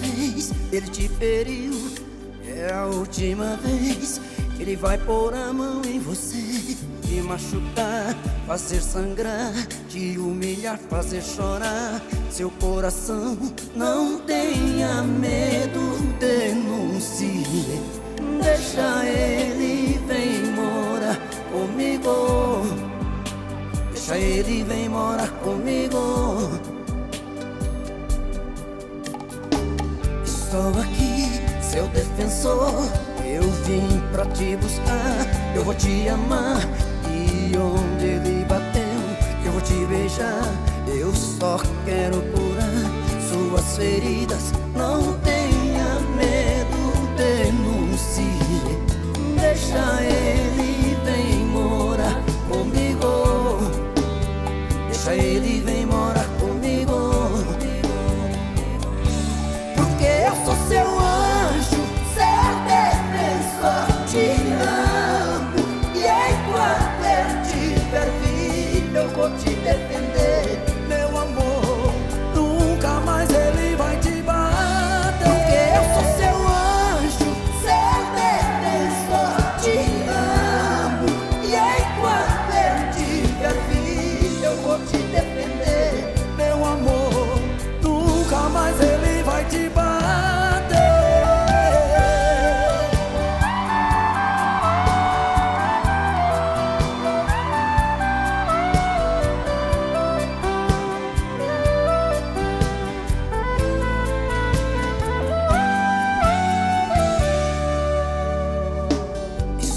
vez ele te feriu. É a última vez ele vai pôr a mão em você. Te machucar, fazer sangrar, te humilhar, fazer chorar. Seu coração não tenha medo, denuncie. Deixa ele, vem morar comigo. Deixa ele, vem morar comigo. Estou aqui, seu defensor. Eu vim pra te buscar. Eu vou te amar. E onde ele bateu, eu vou te beijar. Eu só quero curar suas feridas. Não tenha medo, denuncie. Deixa ele, vem morar comigo. Deixa ele, vem morar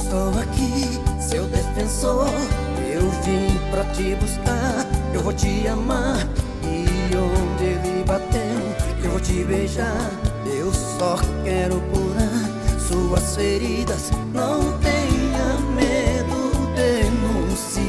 Estou aqui, seu defensor. Eu vim pra te buscar. Eu vou te amar. E onde ele bateu, eu vou te beijar. Eu só quero curar suas feridas. Não tenha medo, denuncie.